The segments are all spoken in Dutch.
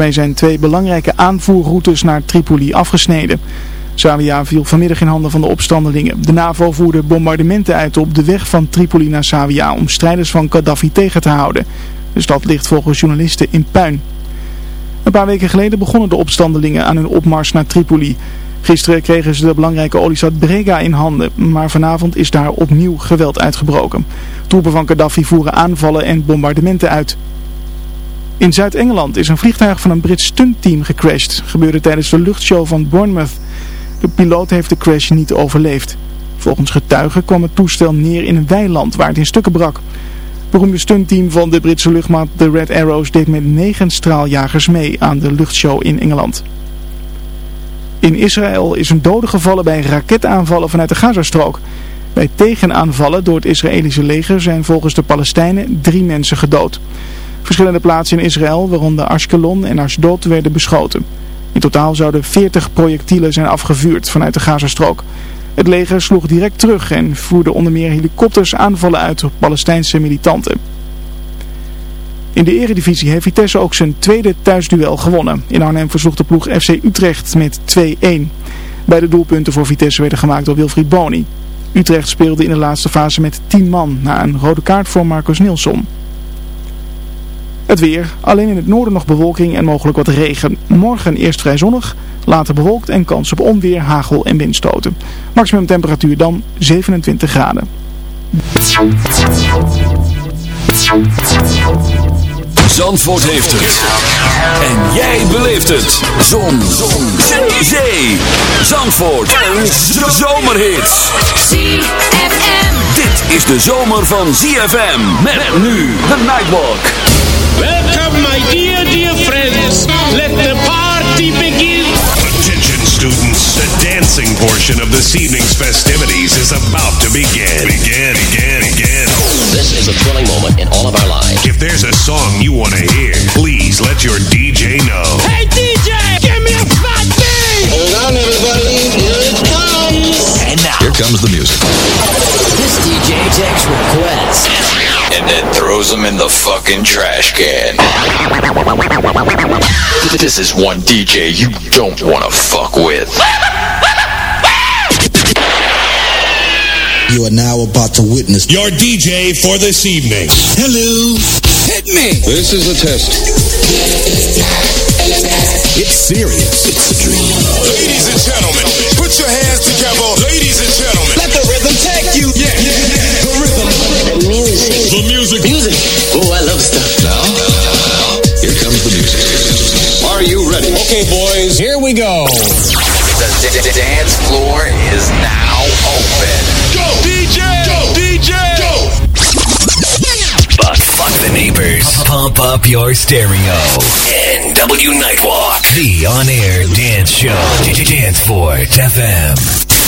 Daarmee zijn twee belangrijke aanvoerroutes naar Tripoli afgesneden. Zawiya viel vanmiddag in handen van de opstandelingen. De NAVO voerde bombardementen uit op de weg van Tripoli naar Zawiya om strijders van Gaddafi tegen te houden. De stad ligt volgens journalisten in puin. Een paar weken geleden begonnen de opstandelingen aan hun opmars naar Tripoli. Gisteren kregen ze de belangrijke oliestad Brega in handen, maar vanavond is daar opnieuw geweld uitgebroken. Troepen van Gaddafi voeren aanvallen en bombardementen uit. In Zuid-Engeland is een vliegtuig van een Brits stuntteam gecrashed. Gebeurde tijdens de luchtshow van Bournemouth. De piloot heeft de crash niet overleefd. Volgens getuigen kwam het toestel neer in een weiland waar het in stukken brak. Het beroemde stuntteam van de Britse luchtmacht, de Red Arrows, deed met negen straaljagers mee aan de luchtshow in Engeland. In Israël is een dode gevallen bij raketaanvallen vanuit de Gazastrook. Bij tegenaanvallen door het Israëlische leger zijn volgens de Palestijnen drie mensen gedood. Verschillende plaatsen in Israël, waaronder Ashkelon en Ashdod, werden beschoten. In totaal zouden 40 projectielen zijn afgevuurd vanuit de Gazastrook. Het leger sloeg direct terug en voerde onder meer helikopters aanvallen uit op Palestijnse militanten. In de eredivisie heeft Vitesse ook zijn tweede thuisduel gewonnen. In Arnhem versloeg de ploeg FC Utrecht met 2-1. Beide doelpunten voor Vitesse werden gemaakt door Wilfried Boni. Utrecht speelde in de laatste fase met 10 man na een rode kaart voor Marcus Nilsson. Het weer. Alleen in het noorden nog bewolking en mogelijk wat regen. Morgen eerst vrij zonnig, later bewolkt en kans op onweer, hagel en windstoten. Maximum temperatuur dan 27 graden. Zandvoort heeft het. En jij beleeft het. Zon. Zon. Zee. Zee. Zandvoort. Een zomerhit. ZFM. Dit is de zomer van ZFM. Met nu de Nightwalk. Welcome, my dear, dear friends. Let the party begin. Attention students, the dancing portion of this evening's festivities is about to begin. Begin, begin, begin. This is a thrilling moment in all of our lives. If there's a song you want to hear, please let your DJ know. Hey, DJ, give me a fat beat. Hold on, everybody. Here it comes. And now. Here comes the music. This DJ takes requests. And then throws them in the fucking trash can. This is one DJ you don't want to fuck with. You are now about to witness Your DJ for this evening. Hello. Hit me. This is a test. It's serious. It's a dream. Ladies and gentlemen, put your hands together. Ladies and gentlemen. Let the rhythm take you. Yeah, yeah, yeah. The rhythm. Music. The music. Music. Oh, I love stuff. Now, here comes the music. Are you ready? Okay, boys, here we go. The d- d- dance floor is now open. Go, DJ. Go, DJ. Go. But fuck the neighbors. Pump up your stereo. NW Nightwalk. The on-air dance show. Danceport FM.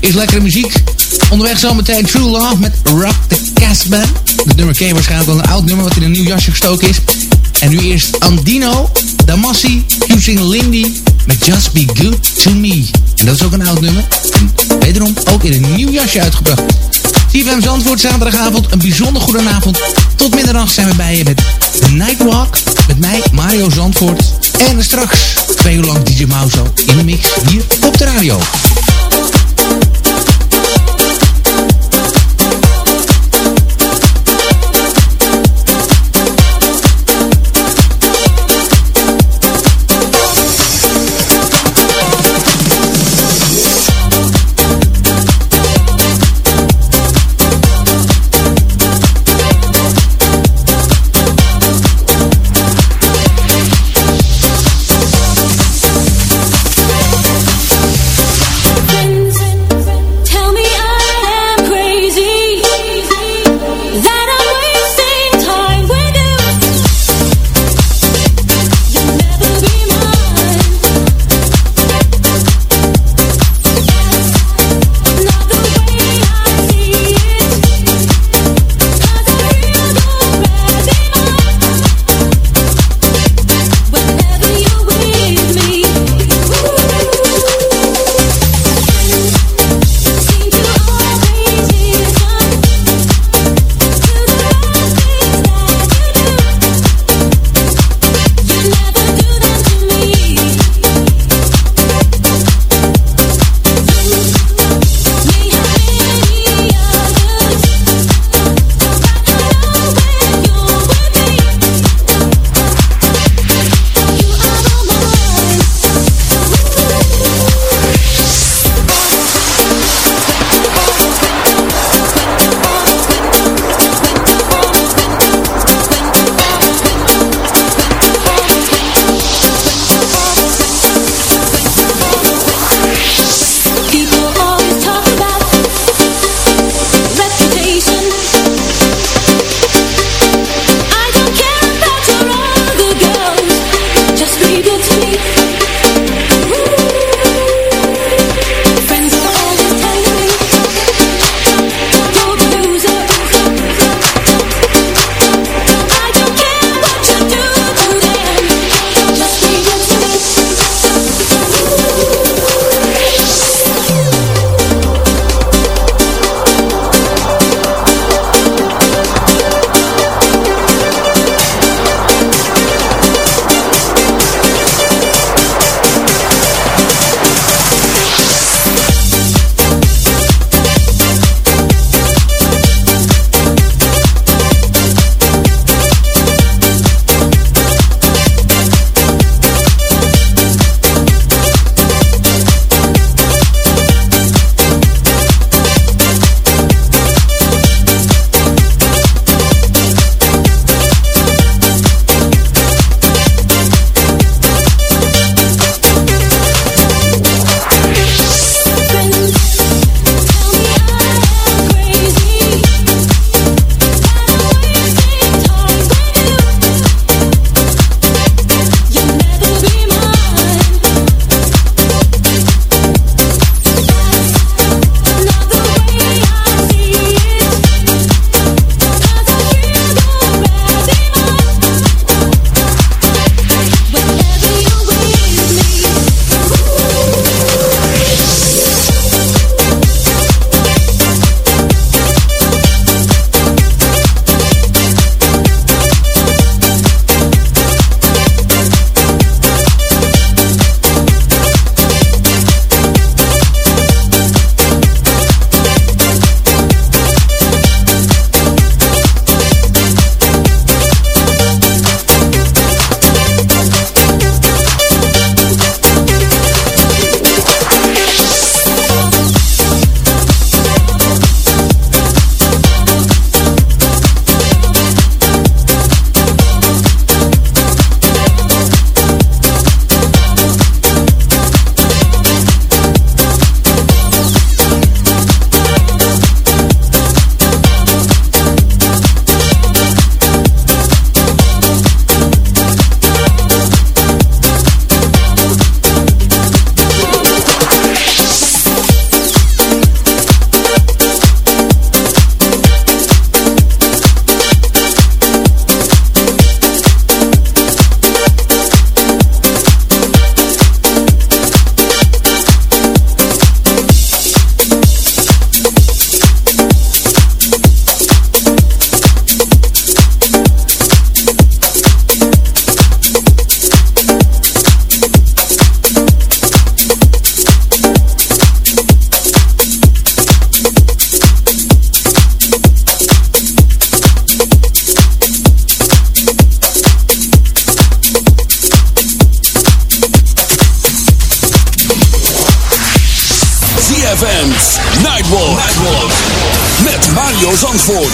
Is lekkere muziek. Onderweg zometeen True Love met Rock the Casbah. Het nummer ken waarschijnlijk wel een oud nummer wat in een nieuw jasje gestoken is. En nu eerst Andino, Damassi, Fusing Lindy met Just Be Good To Me. En dat is ook een oud nummer. En wederom ook in een nieuw jasje uitgebracht. CFM Zandvoort, zaterdagavond, een bijzonder goede avond. Tot middernacht zijn we bij je met The Nightwalk. Met mij, Mario Zandvoort. En straks twee uur lang DJ in de mix hier op de radio.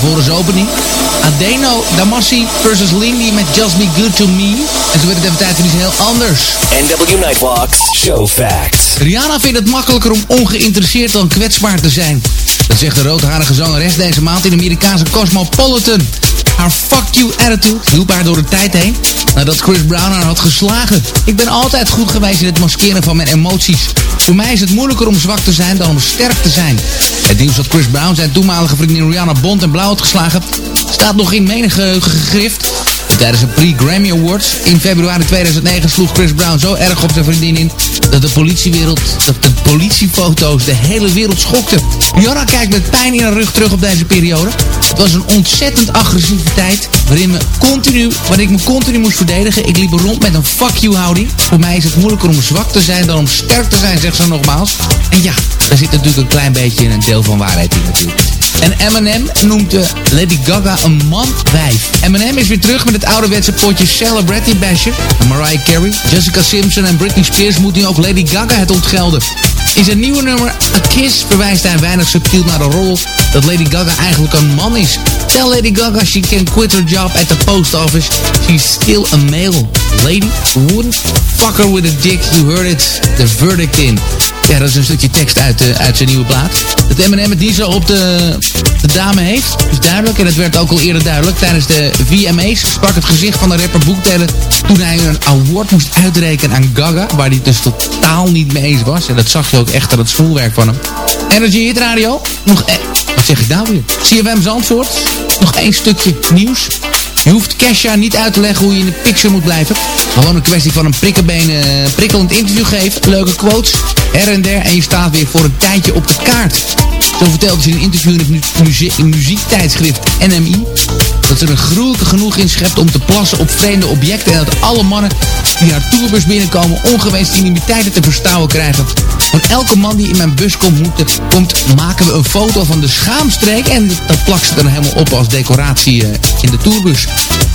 Daarvoor is opening. Adeno Damassi versus Lindy met Just Be Good To Me. En zo werd het even tijd voor iets heel anders. NW Nightwalks Show Facts. Rihanna vindt het makkelijker om ongeïnteresseerd dan kwetsbaar te zijn. Dat zegt de roodharige zangeres deze maand in de Amerikaanse Cosmopolitan. Haar fuck you attitude hielp haar door de tijd heen nadat Chris Brown haar had geslagen. Ik ben altijd goed geweest in het maskeren van mijn emoties. Voor mij is het moeilijker om zwak te zijn dan om sterk te zijn. Het nieuws dat Chris Brown zijn toenmalige vriendin Rihanna bond en blauw had geslagen... staat nog in menige gegrift. Tijdens een pre-Grammy Awards in februari 2009 sloeg Chris Brown zo erg op zijn vriendin in... dat de politiewereld, dat de politiefoto's de hele wereld schokten. Rihanna kijkt met pijn in haar rug terug op deze periode. Het was een ontzettend agressieve tijd waarin, me continu, waarin ik me continu moest verdedigen. Ik liep rond met een fuck you houding. Voor mij is het moeilijker om zwak te zijn dan om sterk te zijn, zegt ze nogmaals. En ja, daar zit natuurlijk een klein beetje een deel van waarheid in natuurlijk. En Eminem noemt de Lady Gaga een man-wijf. Eminem is weer terug met het ouderwetse potje Celebrity Basher. Mariah Carey, Jessica Simpson en Britney Spears moeten nu ook Lady Gaga het ontgelden. In zijn nieuwe nummer A Kiss verwijst hij weinig subtiel naar de rol dat Lady Gaga eigenlijk een man is. Tell Lady Gaga she can quit her job at the post office. She's still a male. Lady wouldn't fuck her with a dick. You heard it. The verdict in. Ja, dat is een stukje tekst uit, uh, uit zijn nieuwe plaat. Dat Eminem het niet zo op de, de dame heeft, is duidelijk. En het werd ook al eerder duidelijk. Tijdens de VMA's sprak het gezicht van de rapper Boektellen... toen hij een award moest uitrekenen aan Gaga... waar hij dus totaal niet mee eens was. En dat zag je ook echt aan het schoolwerk van hem. Energy Hit Radio. Nog... Eh, wat zeg ik nou weer? CFM Zandvoort. Nog één stukje nieuws. Je hoeft Kesha niet uit te leggen hoe je in de picture moet blijven. Gewoon een kwestie van een uh, prikkelend interview geven. Leuke quotes, her en der. En je staat weer voor een tijdje op de kaart. Zo vertelde ze in een interview in het muzie muziektijdschrift NMI... dat ze er gruwelijke genoeg in schept om te plassen op vreemde objecten... en dat alle mannen die haar tourbus binnenkomen ongewenste intimiteiten te verstouwen krijgen. Van elke man die in mijn bus komt, moet, komt maken we een foto van de schaamstreek... en dat plakt ze dan helemaal op als decoratie uh, in de tourbus.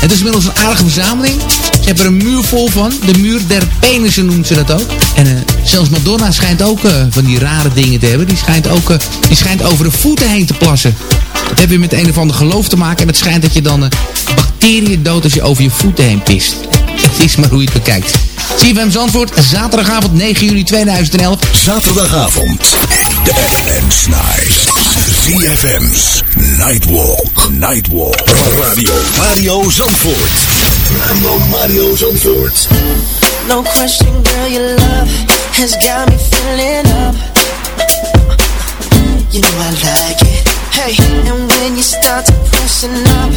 Het is inmiddels een aardige verzameling. Ze hebben er een muur vol van. De muur der penissen noemt ze dat ook. En uh, zelfs Madonna schijnt ook uh, van die rare dingen te hebben. Die schijnt ook uh, die schijnt over de voeten heen te plassen. Dat weer met een of ander geloof te maken. En het schijnt dat je dan bacteriën dood als je over je voeten heen pist. Het is maar hoe je het bekijkt. CFM Zandvoort, zaterdagavond 9 juli 2011. Zaterdagavond, de FM Night. CFM's Nightwalk. Nightwalk. Radio Mario Zandvoort. Radio Mario Zandvoort. No question, girl, your love has got me filling up. You know I like it. Hey, and when you start to pressing up,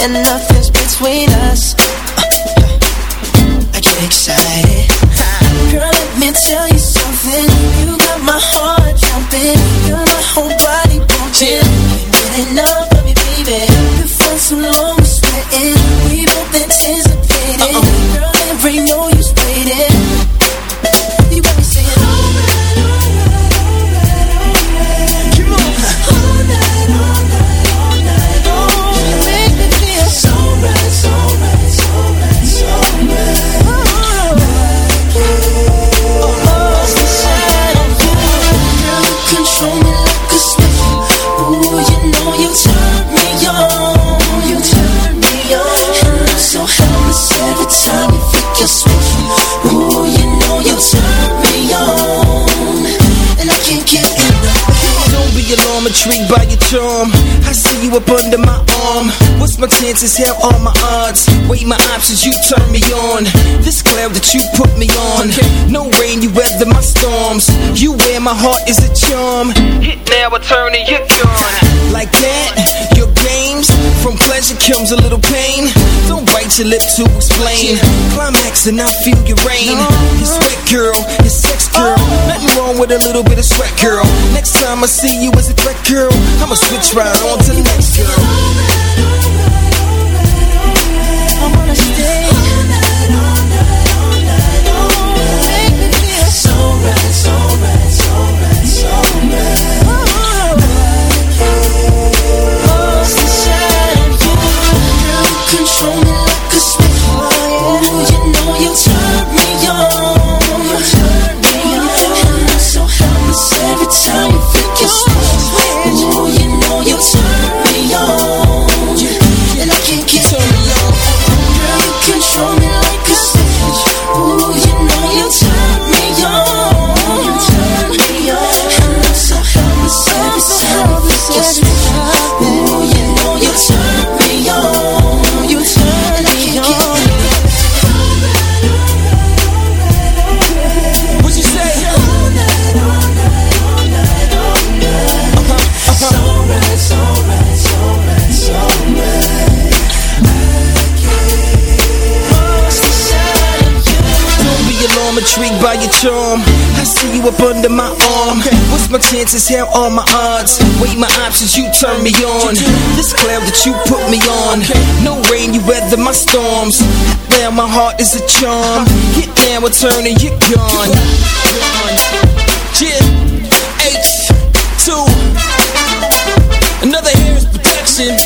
and nothing's between us, excited. Girl, let me tell you something. You got my heart jumping, my whole body. Get enough of baby. Been so long, sweating. We both anticipated. Girl, there ain't use intrigued by your charm. I see you up under my arm. What's my chances? Hell, all my odds. Weigh my options, you turn me on. This cloud that you put me on. No rain, you weather my storms. You wear my heart is a charm. Hit now, I turn and you're gone. Like that, your games. From pleasure comes a little pain. Don't bite your lip to explain. Climax and I feel your rain. Uh-huh. Your sweat girl, your sex girl. Uh-huh. Nothing wrong with a little bit of sweat girl. Next time I see you as a threat girl, I'ma switch right on to the next girl. so my chances? Hell, all my odds. Weigh my options, you turn me on. This cloud that you put me on. No rain, you weather my storms. Now my heart is a charm. Hit down, we turn turning, you're gone. Yeah, H2. Another hair is protection.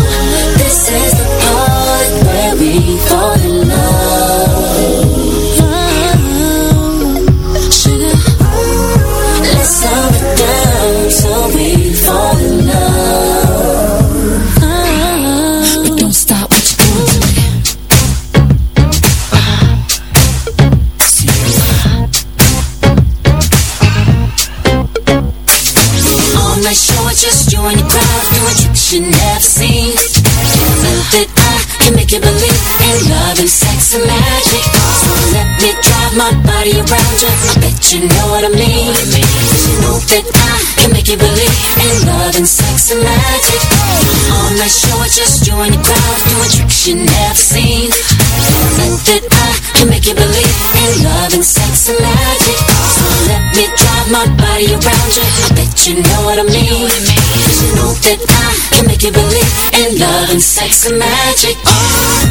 And sex and magic. Oh.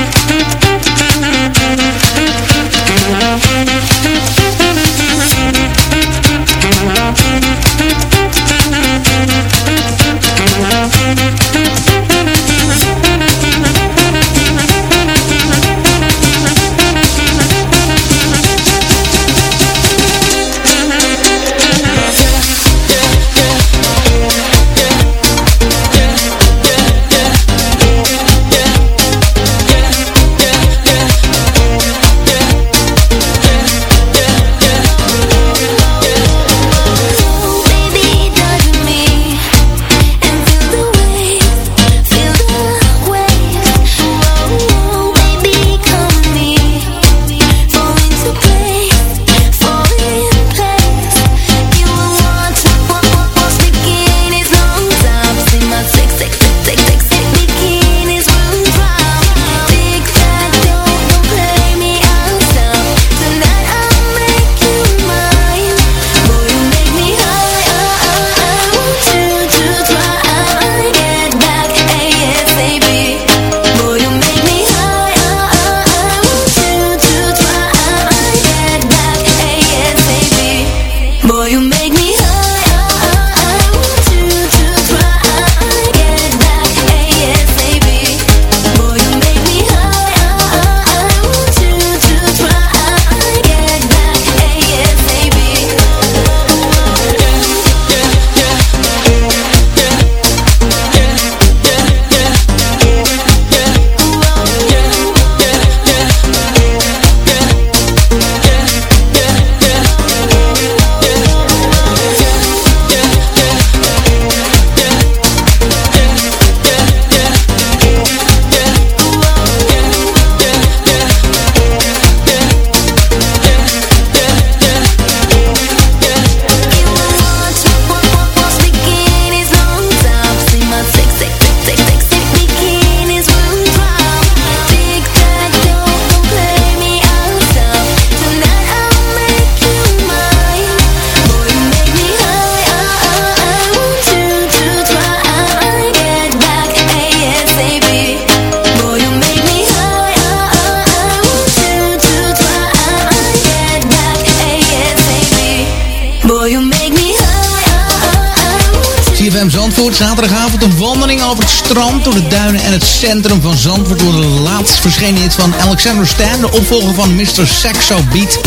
Zaterdagavond een wandeling over het strand, door de duinen en het centrum van Zandvoort. Door de laatst verschenen hit van Alexander Stan, de opvolger van Mr. Saxo Beat.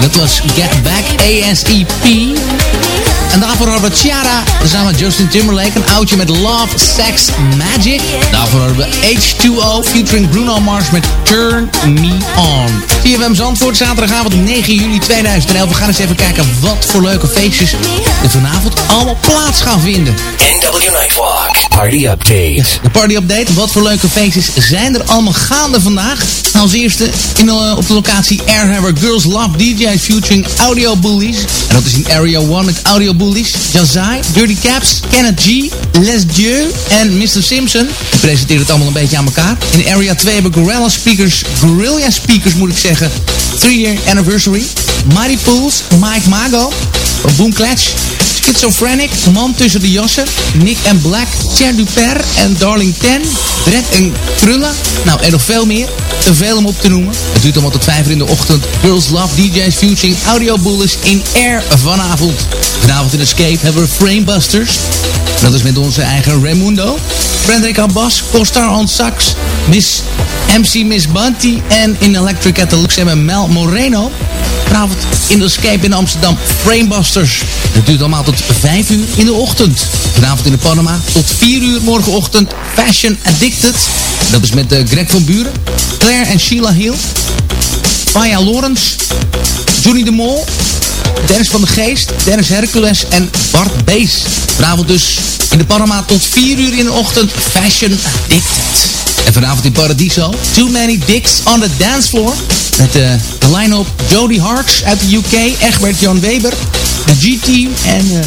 Dat was Get Back ASEP. En daarvoor hadden we Ciara samen met Justin Timberlake. Een oudje met Love, Sex, Magic. Daarvoor hadden we H2O featuring Bruno Mars met Turn Me On. CFM Zandvoort, zaterdagavond 9 juli 2011. We gaan eens even kijken wat voor leuke feestjes er vanavond allemaal plaats gaan vinden. NW Nightwalk. Party update. De party update. Wat voor leuke feestjes zijn er allemaal gaande vandaag? Als eerste in op de locatie Airhammer Girls Love DJ's featuring Audio Bullies. En dat is in Area 1 met Audio Bullies. Jazai, Dirty Caps, Kenneth G, Les Dieu en Mr. Simpson. Die presenteren het allemaal een beetje aan elkaar. In Area 2 hebben Gorilla Speakers, Guerrilla Speakers moet ik zeggen. 3 year anniversary. Mighty Pools, Mike Mago, Boom Clatch. Schizophrenic, Man tussen de jassen, Nick en Black, Cher Duper en Darling Ten, Dredd en Krullen. Nou, en nog veel meer. Te veel om op te noemen. Het duurt allemaal tot 5 uur in de ochtend. Girls Love DJ's featuring Audio Bullies in Air vanavond. Vanavond in Escape hebben we Framebusters. Dat is met onze eigen Raimundo. Frederik Abbas, Costar on Sax, Miss MC Miss Bunty en in Electric at the Lux Mel Moreno. Vanavond in de Escape in Amsterdam Framebusters. Het duurt allemaal tot 5 uur in de ochtend. Vanavond in de Panama tot 4 uur morgenochtend Fashion Addicted. Dat is met uh, Greg van Buren, Claire en Sheila Hill. Maya Lawrence, Johnny de Mol, Dennis van de Geest, Dennis Hercules en Bart Bees. Vanavond dus in de Panama tot 4 uur in de ochtend Fashion Addicted. En vanavond in Paradiso, Too Many Dicks on the Dance Floor. Met uh, de line-up Jody Harks uit de UK, Egbert Jan Weber, G-Team en uh,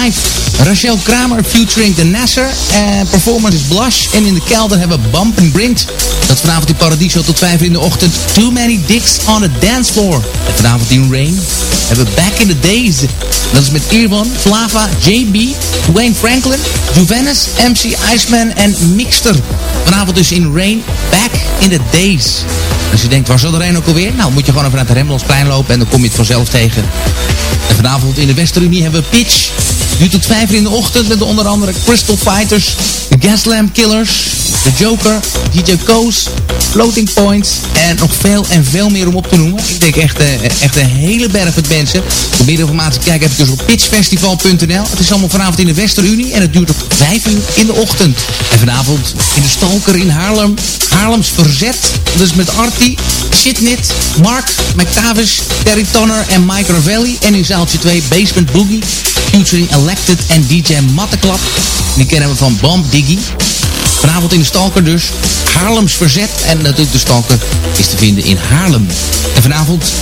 live Rachel Kramer featuring The Nasser. En performance is Blush. En in de kelder hebben we Bump and Grind. Dat vanavond in Paradiso tot 5 in de ochtend. Too Many Dicks on the Dance Floor. En vanavond in Rain hebben we Back in the Days. Dat is met Irwan, Flava, JB, Wayne Franklin, Juvenis, MC Iceman en Mixter. Vanavond dus in Rain, Back in the Days. Als je denkt, waar zal de Rain ook alweer? Nou, moet je gewoon even naar het Rembrandtsplein lopen en dan kom je het vanzelf tegen. Vanavond in de Westerunie hebben we Pitch. Nu tot 5 uur in de ochtend met onder andere Crystal Fighters, de Gaslamp Killers, de Joker, DJ Koos, Floating Points en nog veel en veel meer om op te noemen. Ik denk echt, uh, echt een hele berg met mensen. Voor meer informatie kijk even dus op pitchfestival.nl. Het is allemaal vanavond in de Westerunie en het duurt tot 5 uur in de ochtend. En vanavond in de Stalker in Haarlem, Haarlems Verzet. Is met Artie, Shitnit, Mark, McTavish, Terry Tonner en Mike Ravelli. En in zaaltje 2 Basement Boogie, featuring En DJ Matteklap. Die kennen we van Bomb Diggy. Vanavond in de Stalker dus. Haarlems Verzet. En natuurlijk de Stalker is te vinden in Haarlem. En vanavond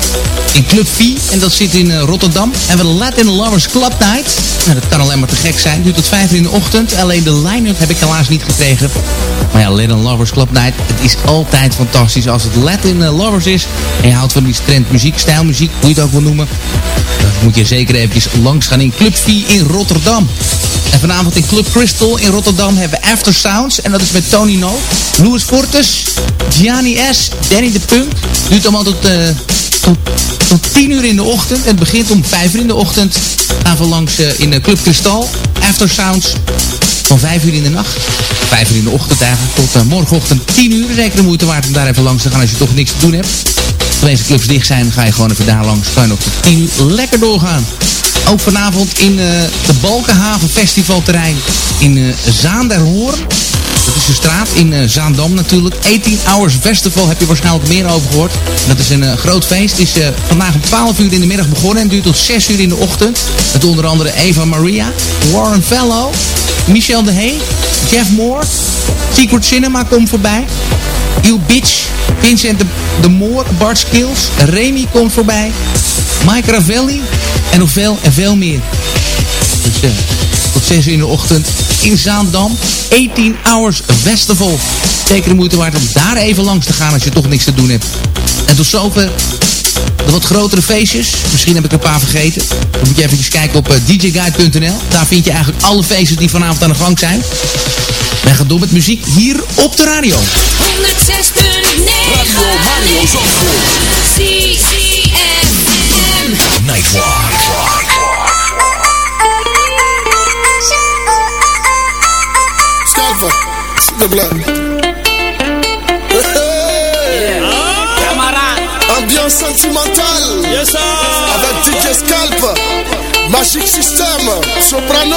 in Club V. En dat zit in uh, Rotterdam. Hebben we Latin Lovers Club Night. Nou, dat kan alleen maar te gek zijn. Duurt tot 5 uur in de ochtend. Alleen de line-up heb ik helaas niet gekregen. Maar ja, Latin Lovers Club Night. Het is altijd fantastisch als het Latin uh, Lovers is. En je houdt van die trend muziek, stijlmuziek. Hoe je het ook wil noemen. Moet je zeker eventjes langs gaan in Club V in Rotterdam. En vanavond in Club Crystal in Rotterdam hebben we After Sounds. En dat is met Tony No, Louis Fortes, Gianni S, Danny de Punk. Duurt allemaal tot, uh, tot, tot 10 uur in de ochtend. Het begint om 5 uur in de ochtend. Gaan we langs uh, in Club Crystal. After Sounds van 5 uur in de nacht. 5 uur in de ochtend eigenlijk. Tot uh, morgenochtend 10 uur. Zeker de moeite waard om daar even langs te gaan als je toch niks te doen hebt. Als deze clubs dicht zijn, ga je gewoon even daar langs. Kan je nog tot 10 uur lekker doorgaan. Ook vanavond in uh, de Balkenhaven Festivalterrein in uh, Zaanderhoorn. Dat is de straat in uh, Zaandam natuurlijk. 18 Hours Festival heb je waarschijnlijk meer over gehoord. Dat is een groot feest. Is vandaag om 12 uur in de middag begonnen en duurt tot 6 uur in de ochtend. Met onder andere Eva Maria, Warren Fellow, Michel de Hey, Jeff Moore, Secret Cinema komt voorbij. Il Bitch, Vincent de, de Moor, Bart Skills, Remy komt voorbij. Mike Ravelli en nog veel en veel meer. Dus uh, tot 6 uur in de ochtend in Zaandam. 18 Hours Festival. Zeker de moeite waard om daar even langs te gaan als je toch niks te doen hebt. En tot zover de wat grotere feestjes. Misschien heb ik een paar vergeten. Dan moet je even kijken op uh, djguide.nl. Daar vind je eigenlijk alle feestjes die vanavond aan de gang zijn. Wij gaan door met muziek hier op de radio. 106.9 Radio Mario Zandvoort. Nightwalk. te plaît. Ambiance sentimentale. Yes, sir. Avec DJ Scalp. Magic System. Soprano.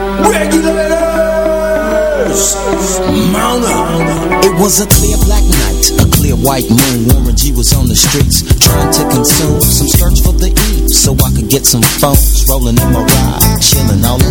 It was a clear black night, a clear white moon. Warren G was on the streets, trying to consume some search for the E, so I could get some phones. Rolling in my ride, chilling all alone.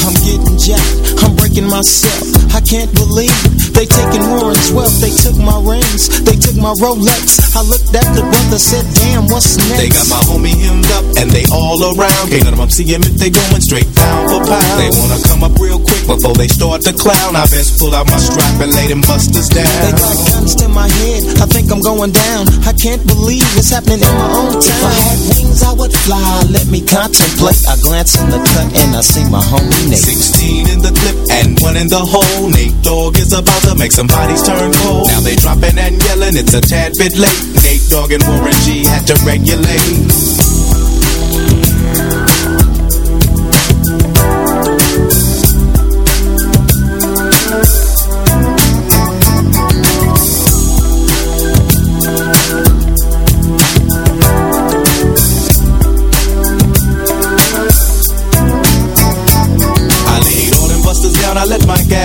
I'm getting jacked, I'm breaking myself. I can't believe they taking Warren's wealth. They took my rings, they took my Rolex. I looked at the brother, said, damn, what's next? They got my homie hemmed up and they all around. Can't none of them see him if they going straight down for pound. They wanna come up real quick before they start to clown. I best pull out my strap and lay them busters down. They got guns to my head, I think I'm going down. I can't believe it's happening in my own town. If I had wings, I would fly. Let me contemplate. I glance in the cut and I see my homie Nate. 16 in the clip and one in the hole. Nate Dogg is about to make some bodies turn cold. Now they dropping and yelling, it's a tad bit late. Nate Dogg and Warren G had to regulate.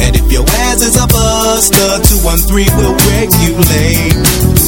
And if your ass is a buster, 213 will regulate.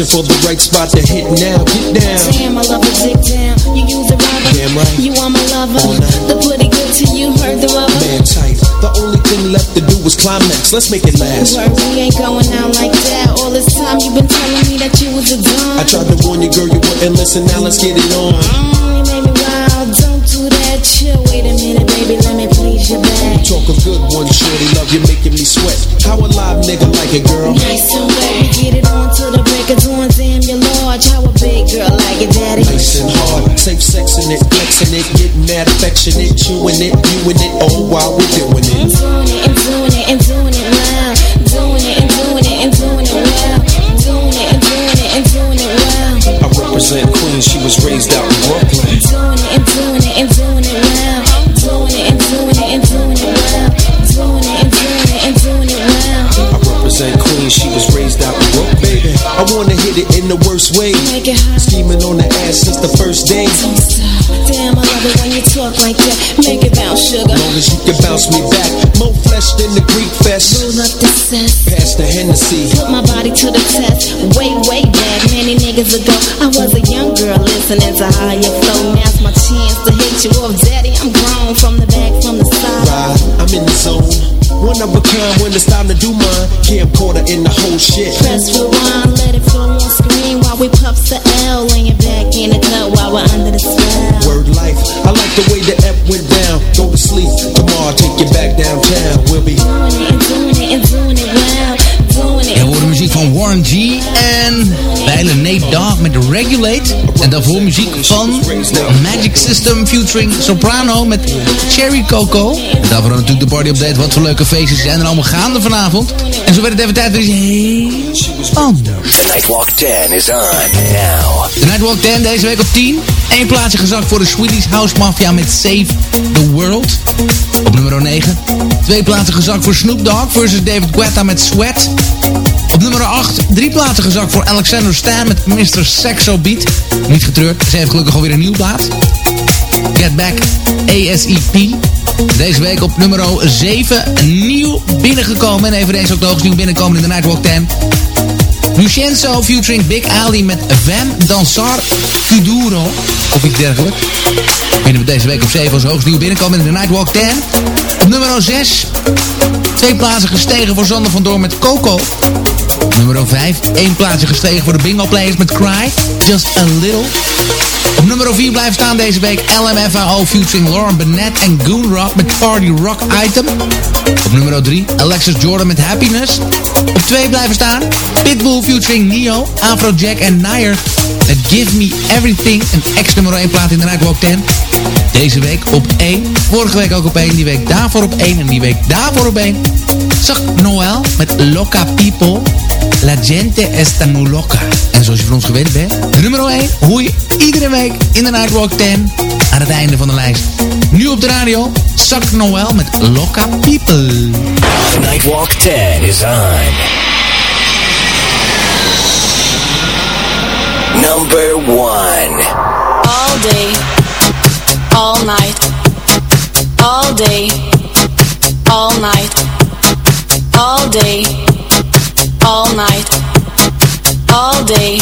Searching for the right spot to hit now. Get down. Damn, I love a dick down. You use a rubber. Damn right. You are my lover. The pretty good to you, heard the rubber. Man tight. The only thing left to do was climax. Let's make it last. Word, we ain't going out like that. All this time you been telling me that you was a dumb. I tried to warn you, girl, you wouldn't listen. Now let's get it on. Mm, you made me wild. Don't do that. Chill. Wait a minute, baby. Let me please you back. Talk a good one, shorty. Love you, making me sweat. How a live nigga like it, girl? Nice and wet. We get it sexing it, flexing it, getting that affectionate, chewing it, viewing it, all while we're doing it. And doing it and doing it and doing it well. Doing it and doing it and doing it well. Doing it and doing it and doing it well. I represent Queens, she was raised out in Brooklyn. Doing it and doing it and doing it well. Doing it and doing it and doing it well. Doing it and doing it and doing it well. I represent Queens, she was raised out in Brooklyn. Baby, I wanna hit it in the worst way. Scheming on the bounce me back. More flesh than the Greek fest. Roll up the. Pass the Hennessy. Put my body to the test. Way, way back, many niggas ago. I was a young girl listening to higher flow. Now's my chance to hit you off, daddy. I'm grown from the back, from the side. Ride, I'm in the zone. One of a kind when it's time to do mine. Camcorder in the whole shit. Press rewind, let it flow on screen while we puffs the L. Laying back in the cut while we're under the spell. Word life, I like the way the I'll take you back downtown. We'll be Doing it and doing it and doing it well. Doing it. Je hoort de muziek van Warren G en bijle Nate Dogg met Regulate. En daarvoor muziek van Magic System featuring Soprano met Cherry Coco. En daarvoor natuurlijk de party update. Wat voor leuke feestjes zijn er allemaal gaande vanavond. En zo werd het even tijd voor iets heel anders. The Nightwalk 10 is on now. De Nightwalk 10 deze week op 10. Eén plaatsje gezakt voor de Swedish House Mafia met Save the World. Op nummer 9. Twee plaatsen gezakt voor Snoop Dogg versus David Guetta met Sweat. Op nummer 8. Drie plaatsen gezakt voor Alexander Stan met Mr. Sexo Beat. Niet getreurd, ze heeft gelukkig alweer een nieuw plaat. Get Back ASEP. Deze week op nummer 7 nieuw binnengekomen. En eveneens ook de nieuw binnenkomen in de Nightwalk 10. Lucenzo featuring Big Ali met Vam Dansar Kuduro. Of iets dergelijks. Binnen we deze week op 7 als hoogst nieuw binnenkomen in de Nightwalk 10. Op nummer 6. Twee plaatsen gestegen voor Sander van Door met Coco. Nummer 5. Eén plaatsje gestegen voor de Bingo Players met Cry. Just a Little. Op nummer 4 blijft staan deze week LMFAO featuring Lauren Bennett en Goon Rock met Party Rock Item. Op nummer 3 Alexis Jordan met Happiness. Op 2 blijven staan Pitbull featuring Neo, Afrojack en Nair Give Me Everything. Een ex nummer 1 plaat in de Nightwalk 10. Deze week op 1. Vorige week ook op 1. Die week daarvoor op 1. En die week daarvoor op 1. Zag Noel met Loca People. La gente está muy loca. En zoals je van ons gewend bent, nummer 1 hoor je iedere week in de Nightwalk 10 aan het einde van de lijst. Nu op de radio, Zak Noel met Loca People. Nightwalk 10 is on. Number 1. All day, all night, all day, all night, all day, all night, all day,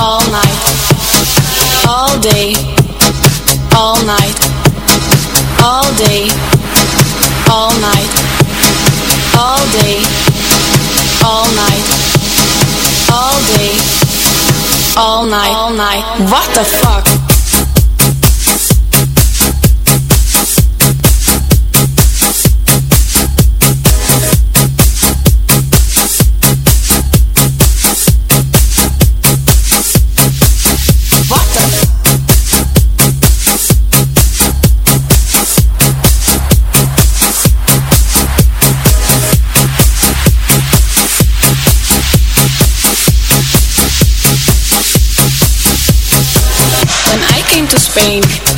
all night, all day, all night, all day, all night, all day, all night, all day, all night, all night. What the fuck?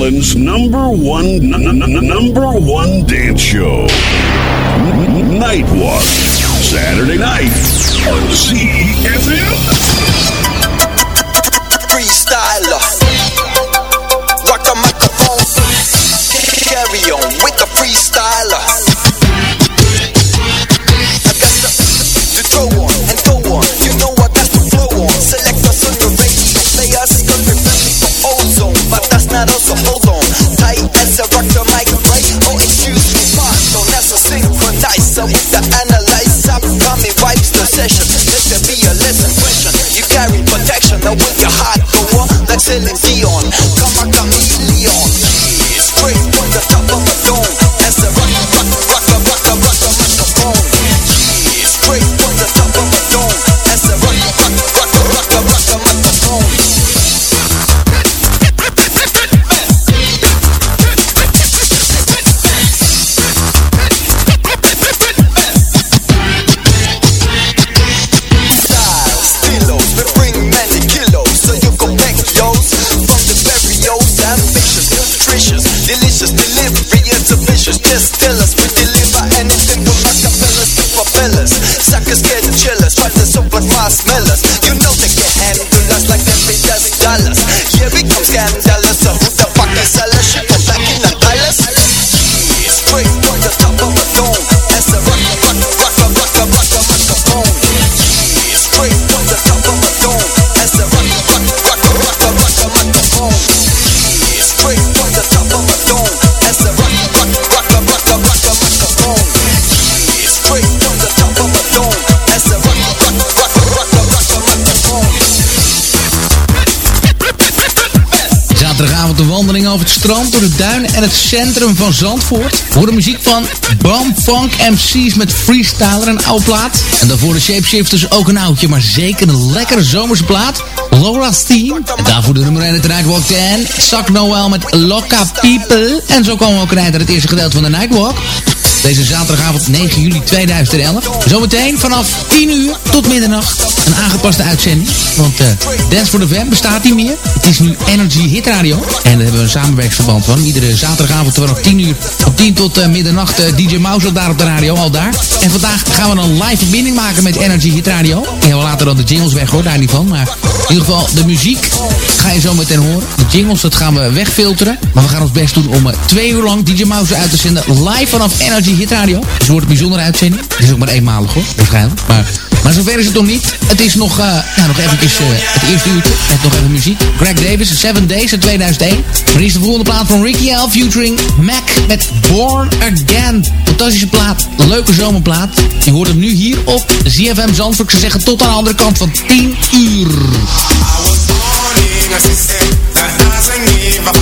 Holland's number one, n- n- number one dance show. N- Nightwalk. Saturday night on ZFM. De duinen en het centrum van Zandvoort. Voor de muziek van Bam Funk MC's met Freestyler, een oude plaat. En daarvoor de Shapeshifters ook een oudje, maar zeker een lekkere zomerse plaat. Laura's Team. En daarvoor de nummer 1 het Nightwalk 10. Zak Noel met Loca People. En zo komen we ook rijden naar het eerste gedeelte van de Nightwalk. Deze zaterdagavond 9 juli 2011. Zometeen vanaf 10 uur tot middernacht een aangepaste uitzending. Want eh Dance for the Fam bestaat niet meer. Het is nu Energy Hit Radio. En daar hebben we een samenwerksverband van. Iedere zaterdagavond vanaf 10 uur. Op 10 tot eh, middernacht eh, DJ Mouse ook daar op de radio, al daar. En vandaag gaan we een live verbinding maken met Energy Hit Radio. En we laten dan de jingles weg hoor, daar niet van. Maar in ieder geval de muziek ga je zo meteen horen. De jingles, dat gaan we wegfilteren. Maar we gaan ons best doen om twee uur lang DJ Mouse uit te zenden. Live vanaf Energy Hit Radio. Dus het wordt een bijzondere uitzending. Het is ook maar eenmalig hoor, waarschijnlijk. Maar, maar zover is het nog niet. Het is nog, nou, nog eventjes eh, het eerste uurtje. Met nog even muziek. Greg Davis, Seven Days uit 2001. Maar is de volgende plaat van Ricky L. Featuring Mac met Born Again. Fantastische plaat. Leuke zomerplaat. Je hoort hem nu hier op ZFM Zandvoort. Ze zeggen tot aan de andere kant van 10 uur. I said, that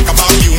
about you,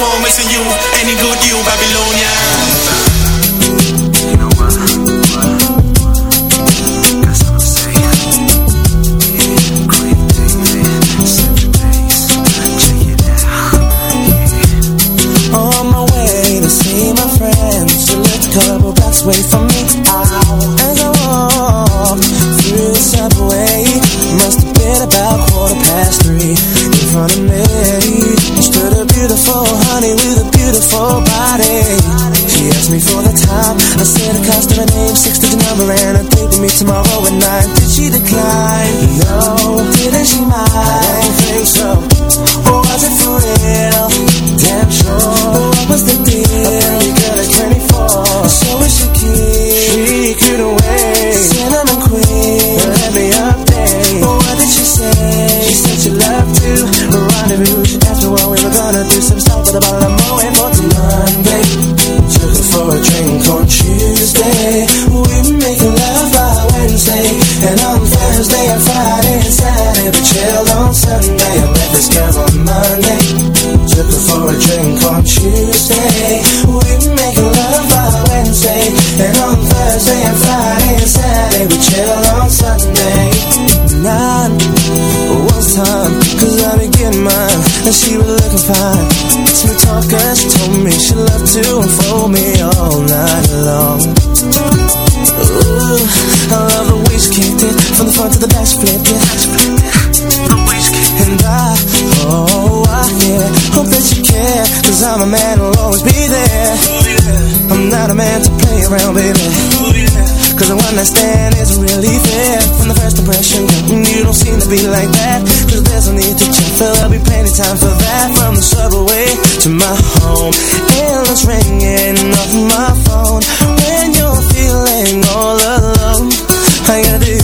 I'm missing you, any good you, Babylonia. Cause the one I stand isn't really fair? From the first impression, mm, you don't seem to be like that. Cause there's no need to check, there'll be plenty time for that. From the subway to my home Endless ringing off my phone. When you're feeling all alone All you gotta do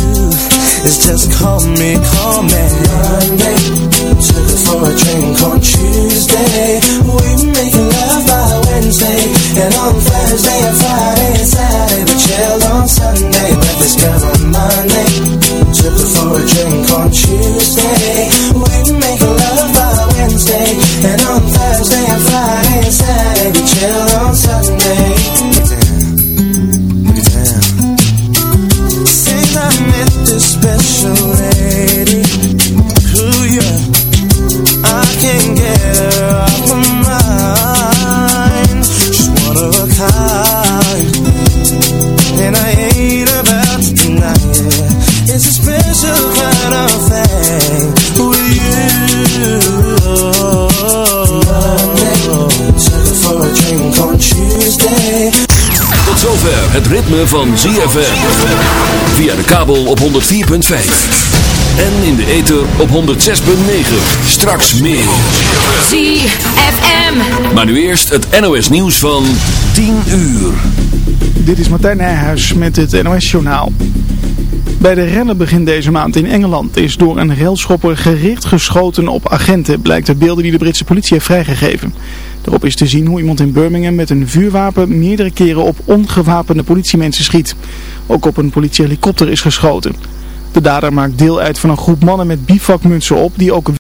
is just call me, call me. Monday, took her for a drink on Tuesday. We making love by Wednesday And on Thursday and Friday Breakfast girl on Monday Took her for a drink on Tuesday. We making love ritme van ZFM. Via de kabel op 104.5. En in de ether op 106.9. Straks meer. ZFM. Maar nu eerst het NOS nieuws van 10 uur. Dit is Martijn Nijhuis met het NOS Journaal. Bij de rennen begin deze maand in Engeland is door een railschopper gericht geschoten op agenten, blijkt uit beelden die de Britse politie heeft vrijgegeven. Daarop is te zien hoe iemand in Birmingham met een vuurwapen meerdere keren op ongewapende politiemensen schiet. Ook op een politiehelikopter is geschoten. De dader maakt deel uit van een groep mannen met bivakmutsen op die ook